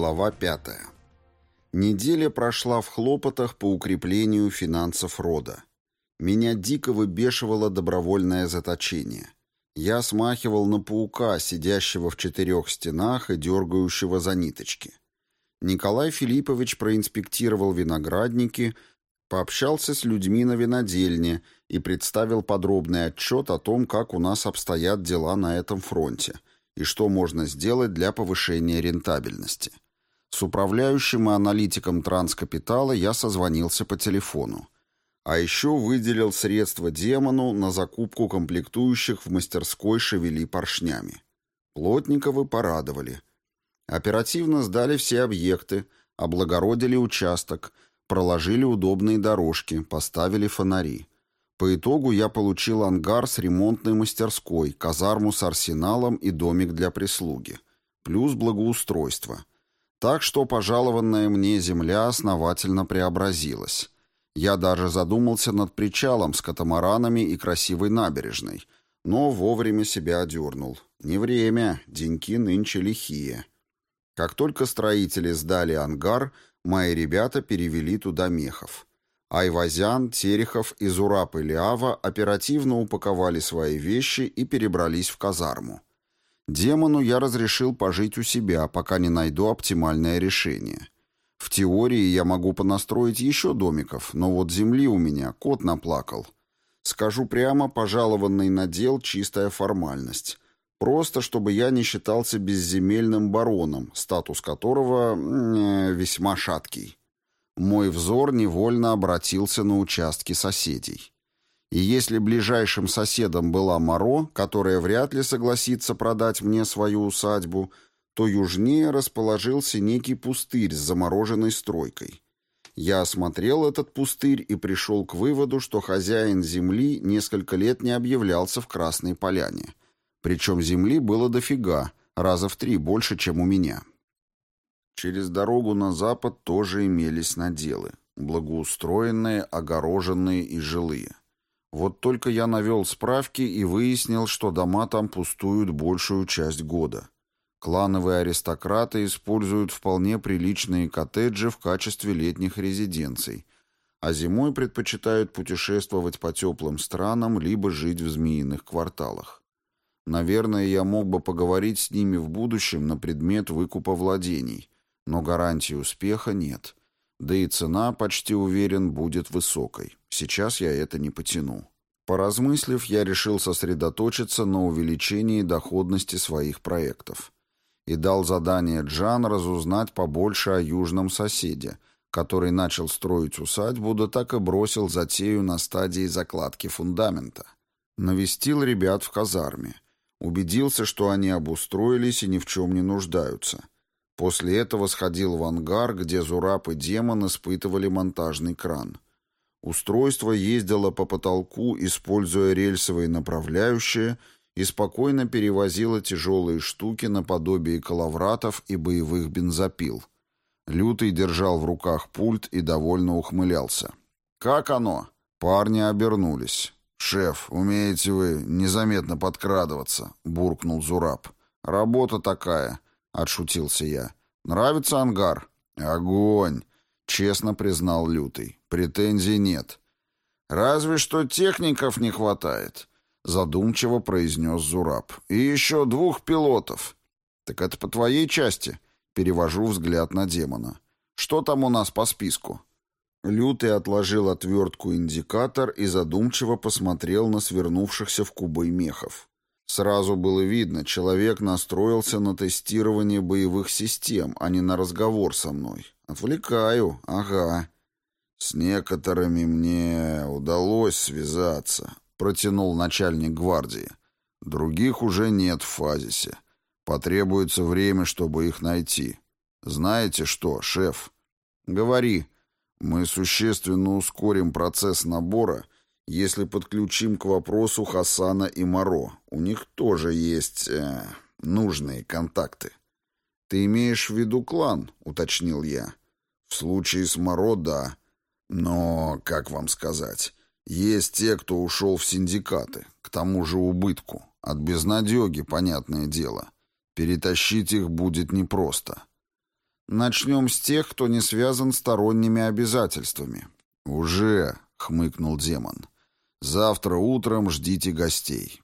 Глава 5. Неделя прошла в хлопотах по укреплению финансов рода. Меня дико выбешивало добровольное заточение. Я смахивал на паука, сидящего в четырех стенах и дергающего за ниточки. Николай Филиппович проинспектировал виноградники, пообщался с людьми на винодельне и представил подробный отчет о том, как у нас обстоят дела на этом фронте и что можно сделать для повышения рентабельности. С управляющим и аналитиком транскапитала я созвонился по телефону. А еще выделил средства демону на закупку комплектующих в мастерской «Шевели поршнями». Плотниковы порадовали. Оперативно сдали все объекты, облагородили участок, проложили удобные дорожки, поставили фонари. По итогу я получил ангар с ремонтной мастерской, казарму с арсеналом и домик для прислуги. Плюс благоустройство. Так что пожалованная мне земля основательно преобразилась. Я даже задумался над причалом с катамаранами и красивой набережной, но вовремя себя одернул. Не время, деньки нынче лихие. Как только строители сдали ангар, мои ребята перевели туда мехов. Айвазян, Терехов и Зураб и Лиава оперативно упаковали свои вещи и перебрались в казарму. Демону я разрешил пожить у себя, пока не найду оптимальное решение. В теории я могу понастроить еще домиков, но вот земли у меня кот наплакал. Скажу прямо, пожалованный надел чистая формальность. Просто, чтобы я не считался безземельным бароном, статус которого э, весьма шаткий. Мой взор невольно обратился на участки соседей. И если ближайшим соседом была Моро, которая вряд ли согласится продать мне свою усадьбу, то южнее расположился некий пустырь с замороженной стройкой. Я осмотрел этот пустырь и пришел к выводу, что хозяин земли несколько лет не объявлялся в Красной Поляне. Причем земли было дофига, раза в три больше, чем у меня. Через дорогу на запад тоже имелись наделы, благоустроенные, огороженные и жилые. Вот только я навел справки и выяснил, что дома там пустуют большую часть года. Клановые аристократы используют вполне приличные коттеджи в качестве летних резиденций, а зимой предпочитают путешествовать по теплым странам либо жить в змеиных кварталах. Наверное, я мог бы поговорить с ними в будущем на предмет выкупа владений, но гарантии успеха нет. Да и цена, почти уверен, будет высокой. Сейчас я это не потяну. Поразмыслив, я решил сосредоточиться на увеличении доходности своих проектов. И дал задание Джан разузнать побольше о южном соседе, который начал строить усадьбу, да так и бросил затею на стадии закладки фундамента. Навестил ребят в казарме. Убедился, что они обустроились и ни в чем не нуждаются. После этого сходил в ангар, где Зураб и демон испытывали монтажный кран. Устройство ездило по потолку, используя рельсовые направляющие, и спокойно перевозило тяжелые штуки наподобие коловратов и боевых бензопил. Лютый держал в руках пульт и довольно ухмылялся. «Как оно?» Парни обернулись. «Шеф, умеете вы незаметно подкрадываться», — буркнул Зураб. «Работа такая. — отшутился я. «Нравится ангар?» «Огонь!» — честно признал Лютый. «Претензий нет». «Разве что техников не хватает», — задумчиво произнес Зураб. «И еще двух пилотов». «Так это по твоей части?» — перевожу взгляд на демона. «Что там у нас по списку?» Лютый отложил отвертку индикатор и задумчиво посмотрел на свернувшихся в кубы мехов. Сразу было видно, человек настроился на тестирование боевых систем, а не на разговор со мной. Отвлекаю, ага. С некоторыми мне удалось связаться, протянул начальник гвардии. Других уже нет в фазисе. Потребуется время, чтобы их найти. Знаете что, шеф? Говори. Мы существенно ускорим процесс набора если подключим к вопросу Хасана и Моро. У них тоже есть э, нужные контакты. «Ты имеешь в виду клан?» — уточнил я. «В случае с Моро — да. Но, как вам сказать, есть те, кто ушел в синдикаты, к тому же убытку. От безнадеги, понятное дело. Перетащить их будет непросто». Начнем с тех, кто не связан сторонними обязательствами. Уже, хмыкнул демон. Завтра утром ждите гостей.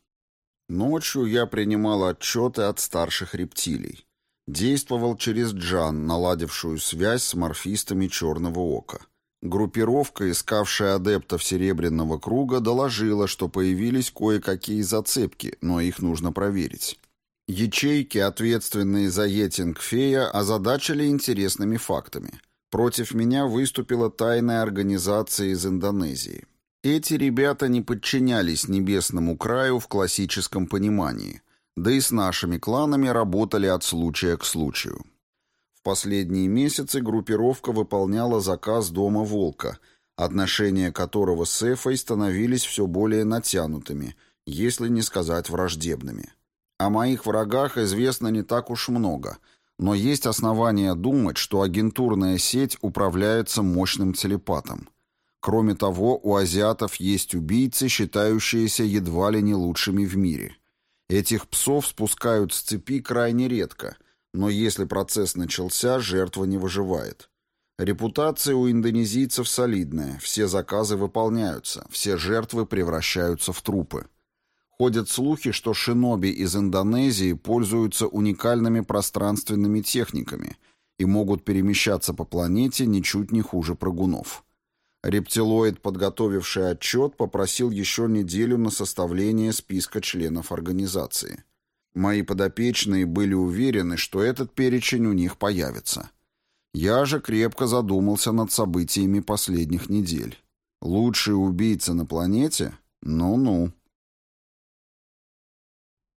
Ночью я принимал отчеты от старших рептилий. Действовал через Джан, наладившую связь с морфистами Черного Ока. Группировка, искавшая адептов Серебряного Круга, доложила, что появились кое-какие зацепки, но их нужно проверить. Ячейки, ответственные за Етинг Фея, озадачили интересными фактами. Против меня выступила тайная организация из Индонезии. Эти ребята не подчинялись Небесному краю в классическом понимании, да и с нашими кланами работали от случая к случаю. В последние месяцы группировка выполняла заказ Дома Волка, отношения которого с Эфой становились все более натянутыми, если не сказать враждебными. О моих врагах известно не так уж много, но есть основания думать, что агентурная сеть управляется мощным телепатом. Кроме того, у азиатов есть убийцы, считающиеся едва ли не лучшими в мире. Этих псов спускают с цепи крайне редко, но если процесс начался, жертва не выживает. Репутация у индонезийцев солидная, все заказы выполняются, все жертвы превращаются в трупы. Ходят слухи, что шиноби из Индонезии пользуются уникальными пространственными техниками и могут перемещаться по планете ничуть не хуже прыгунов. Рептилоид, подготовивший отчет, попросил еще неделю на составление списка членов организации. Мои подопечные были уверены, что этот перечень у них появится. Я же крепко задумался над событиями последних недель. Лучший убийца на планете? Ну-ну.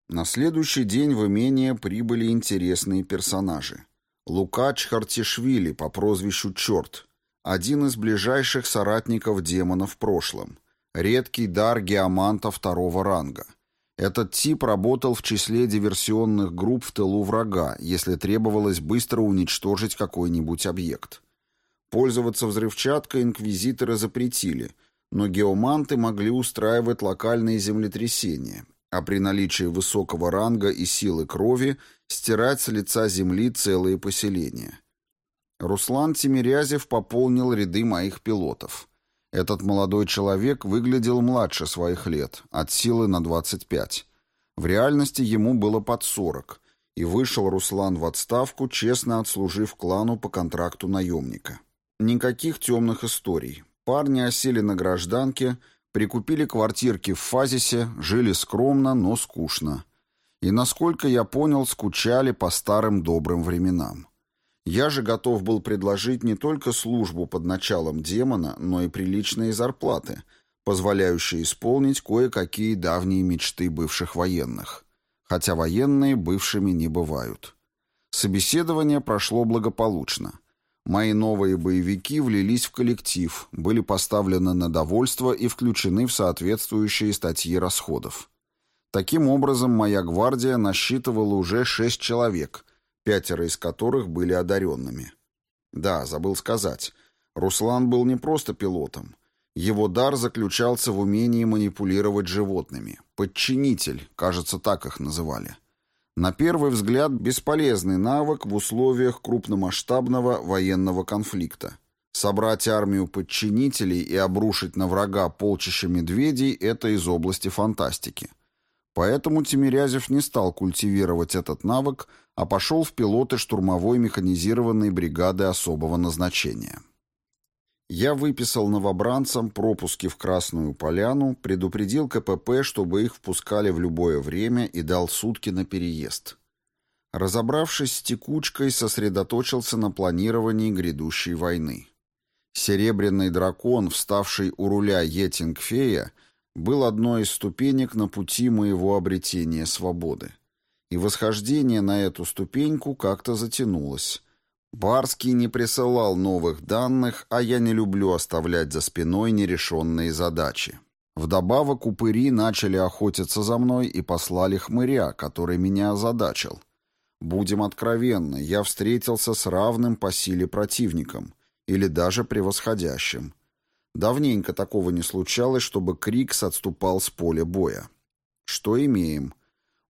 На следующий день в имение прибыли интересные персонажи. Лукач Хартишвили по прозвищу Черт, один из ближайших соратников демона в прошлом, редкий дар геоманта второго ранга. Этот тип работал в числе диверсионных групп в тылу врага, если требовалось быстро уничтожить какой-нибудь объект. Пользоваться взрывчаткой инквизиторы запретили, но геоманты могли устраивать локальные землетрясения, а при наличии высокого ранга и силы крови стирать с лица земли целые поселения. Руслан Тимирязев пополнил ряды моих пилотов. Этот молодой человек выглядел младше своих лет, от силы на 25. В реальности ему было под 40, и вышел Руслан в отставку, честно отслужив клану по контракту наемника. Никаких темных историй. Парни осели на гражданке, Прикупили квартирки в Фазисе, жили скромно, но скучно. И, насколько я понял, скучали по старым добрым временам. Я же готов был предложить не только службу под началом демона, но и приличные зарплаты, позволяющие исполнить кое-какие давние мечты бывших военных. Хотя военные бывшими не бывают. Собеседование прошло благополучно. Мои новые боевики влились в коллектив, были поставлены на довольство и включены в соответствующие статьи расходов. Таким образом, моя гвардия насчитывала уже шесть человек, пятеро из которых были одаренными. Да, забыл сказать, Руслан был не просто пилотом. Его дар заключался в умении манипулировать животными. Подчинитель, кажется, так их называли. На первый взгляд бесполезный навык в условиях крупномасштабного военного конфликта. Собрать армию подчинителей и обрушить на врага полчища медведей – это из области фантастики. Поэтому Тимирязев не стал культивировать этот навык, а пошел в пилоты штурмовой механизированной бригады особого назначения. Я выписал новобранцам пропуски в Красную Поляну, предупредил КПП, чтобы их впускали в любое время и дал сутки на переезд. Разобравшись с текучкой, сосредоточился на планировании грядущей войны. Серебряный дракон, вставший у руля Етингфея, был одной из ступенек на пути моего обретения свободы. И восхождение на эту ступеньку как-то затянулось. Барский не присылал новых данных, а я не люблю оставлять за спиной нерешенные задачи. Вдобавок упыри начали охотиться за мной и послали хмыря, который меня озадачил. Будем откровенны, я встретился с равным по силе противником, или даже превосходящим. Давненько такого не случалось, чтобы Крикс отступал с поля боя. Что имеем?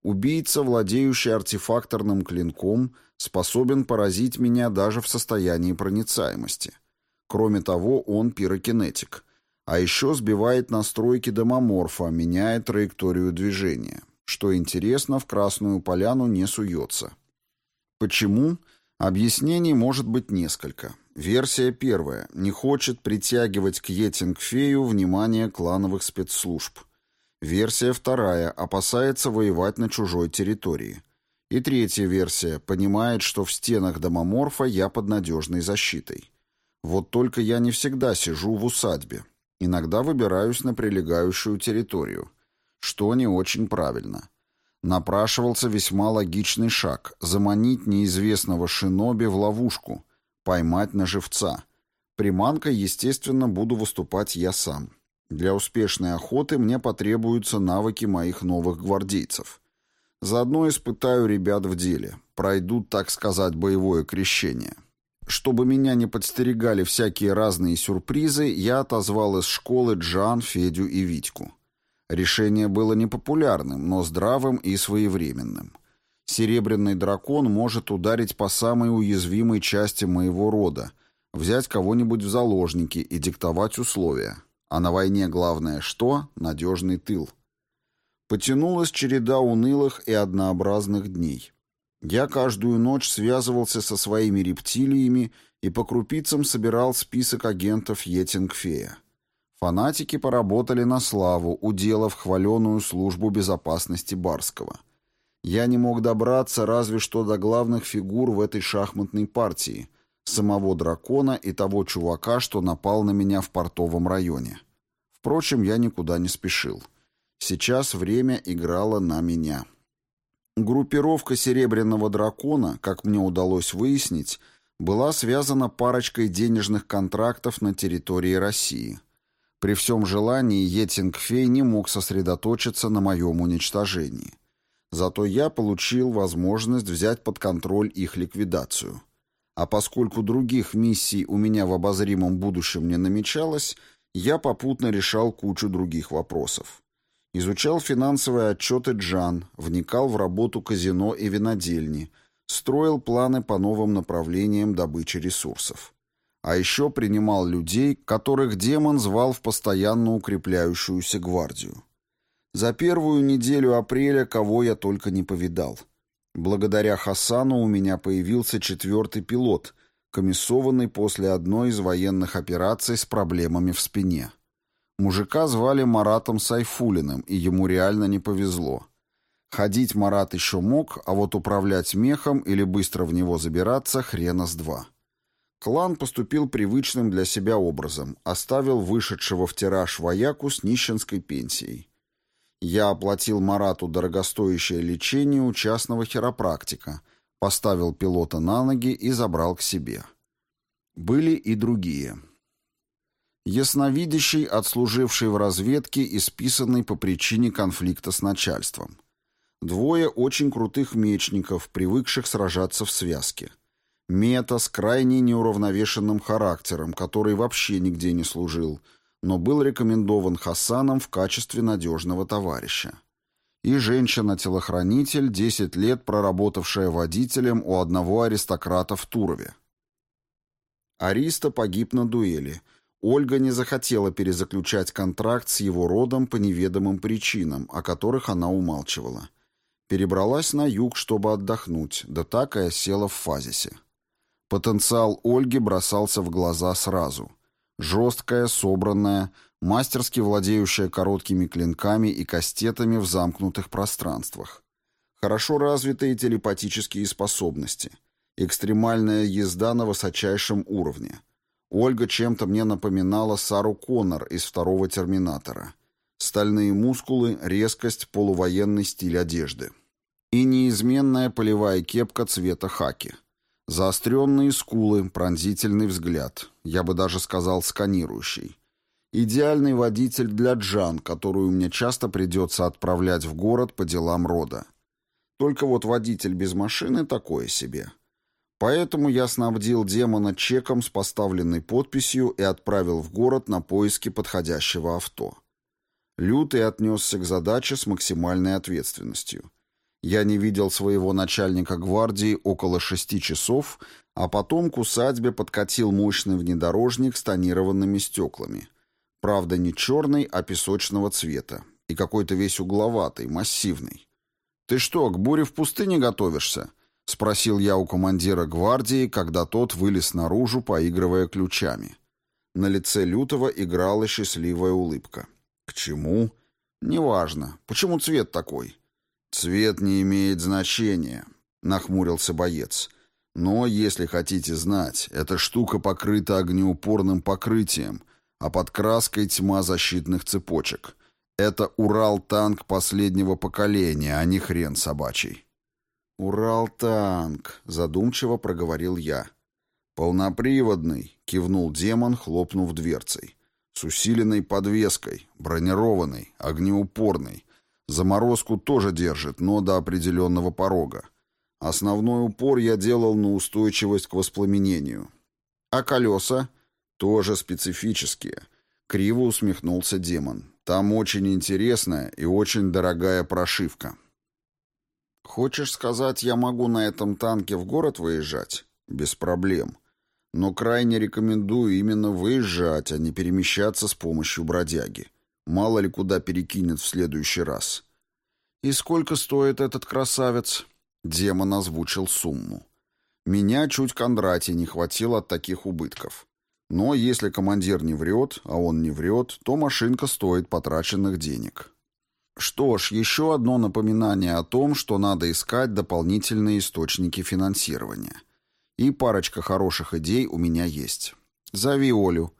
Убийца, владеющий артефакторным клинком, способен поразить меня даже в состоянии проницаемости. Кроме того, он пирокинетик. А еще сбивает настройки домоморфа, меняет траекторию движения. Что интересно, в Красную Поляну не суется. Почему? Объяснений может быть несколько. Версия первая. Не хочет притягивать к Етингфею внимание клановых спецслужб. Версия вторая. Опасается воевать на чужой территории. И третья версия. Понимает, что в стенах домоморфа я под надежной защитой. Вот только я не всегда сижу в усадьбе. Иногда выбираюсь на прилегающую территорию. Что не очень правильно. Напрашивался весьма логичный шаг – заманить неизвестного шиноби в ловушку, поймать на живца. Приманкой, естественно, буду выступать я сам. Для успешной охоты мне потребуются навыки моих новых гвардейцев. Заодно испытаю ребят в деле, пройдут, так сказать, боевое крещение. Чтобы меня не подстерегали всякие разные сюрпризы, я отозвал из школы Джан, Федю и Витьку. Решение было непопулярным, но здравым и своевременным. Серебряный дракон может ударить по самой уязвимой части моего рода, взять кого-нибудь в заложники и диктовать условия. А на войне главное что? Надежный тыл. Потянулась череда унылых и однообразных дней. Я каждую ночь связывался со своими рептилиями и по крупицам собирал список агентов Етингфея. Фанатики поработали на славу, уделав хваленую службу безопасности Барского. Я не мог добраться разве что до главных фигур в этой шахматной партии, самого дракона и того чувака, что напал на меня в портовом районе. Впрочем, я никуда не спешил. Сейчас время играло на меня. Группировка Серебряного Дракона, как мне удалось выяснить, была связана парочкой денежных контрактов на территории России. При всем желании Етингфей не мог сосредоточиться на моем уничтожении. Зато я получил возможность взять под контроль их ликвидацию. А поскольку других миссий у меня в обозримом будущем не намечалось, я попутно решал кучу других вопросов. Изучал финансовые отчеты Джан, вникал в работу казино и винодельни, строил планы по новым направлениям добычи ресурсов. А еще принимал людей, которых демон звал в постоянно укрепляющуюся гвардию. За первую неделю апреля кого я только не повидал. Благодаря Хасану у меня появился четвертый пилот, комиссованный после одной из военных операций с проблемами в спине. Мужика звали Маратом Сайфулиным, и ему реально не повезло. Ходить Марат еще мог, а вот управлять мехом или быстро в него забираться хрена с два. Клан поступил привычным для себя образом, оставил вышедшего в тираж вояку с нищенской пенсией. Я оплатил Марату дорогостоящее лечение у частного хиропрактика, поставил пилота на ноги и забрал к себе. Были и другие. Ясновидящий, отслуживший в разведке и списанный по причине конфликта с начальством. Двое очень крутых мечников, привыкших сражаться в связке. Мета с крайне неуравновешенным характером, который вообще нигде не служил, но был рекомендован Хасаном в качестве надежного товарища. И женщина-телохранитель, 10 лет проработавшая водителем у одного аристократа в Турове. Ариста погиб на дуэли – Ольга не захотела перезаключать контракт с его родом по неведомым причинам, о которых она умалчивала. Перебралась на юг, чтобы отдохнуть, да так и осела в фазисе. Потенциал Ольги бросался в глаза сразу. Жесткая, собранная, мастерски владеющая короткими клинками и кастетами в замкнутых пространствах. Хорошо развитые телепатические способности. Экстремальная езда на высочайшем уровне – Ольга чем-то мне напоминала Сару Коннор из второго «Терминатора». Стальные мускулы, резкость, полувоенный стиль одежды. И неизменная полевая кепка цвета хаки. Заостренные скулы, пронзительный взгляд. Я бы даже сказал сканирующий. Идеальный водитель для Джан, которую мне часто придется отправлять в город по делам рода. Только вот водитель без машины такое себе. Поэтому я снабдил демона чеком с поставленной подписью и отправил в город на поиски подходящего авто. Лютый отнесся к задаче с максимальной ответственностью. Я не видел своего начальника гвардии около шести часов, а потом к усадьбе подкатил мощный внедорожник с тонированными стеклами. Правда, не черный, а песочного цвета. И какой-то весь угловатый, массивный. «Ты что, к буре в пустыне готовишься?» — спросил я у командира гвардии, когда тот вылез наружу, поигрывая ключами. На лице Лютого играла счастливая улыбка. «К чему?» «Неважно. Почему цвет такой?» «Цвет не имеет значения», — нахмурился боец. «Но, если хотите знать, эта штука покрыта огнеупорным покрытием, а под краской тьма защитных цепочек. Это Урал-танк последнего поколения, а не хрен собачий». «Урал-танк», — задумчиво проговорил я. «Полноприводный», — кивнул демон, хлопнув дверцей. «С усиленной подвеской, бронированный, огнеупорный. Заморозку тоже держит, но до определенного порога. Основной упор я делал на устойчивость к воспламенению. А колеса? Тоже специфические. Криво усмехнулся демон. Там очень интересная и очень дорогая прошивка. Хочешь сказать, я могу на этом танке в город выезжать? Без проблем. Но крайне рекомендую именно выезжать, а не перемещаться с помощью бродяги. Мало ли куда перекинет в следующий раз. «И сколько стоит этот красавец?» Демон озвучил сумму. Меня чуть Кондратий не хватило от таких убытков. Но если командир не врет, а он не врет, то машинка стоит потраченных денег. Что ж, еще одно напоминание о том, что надо искать дополнительные источники финансирования. И парочка хороших идей у меня есть. Зови Олю.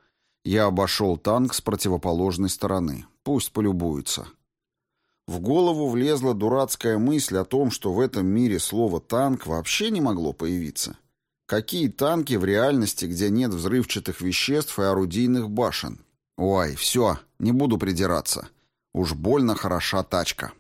Я обошел танк с противоположной стороны. Пусть полюбуется. В голову влезла дурацкая мысль о том, что в этом мире слово «танк» вообще не могло появиться. Какие танки в реальности, где нет взрывчатых веществ и орудийных башен? Ой, все, не буду придираться. Уж больно хороша тачка.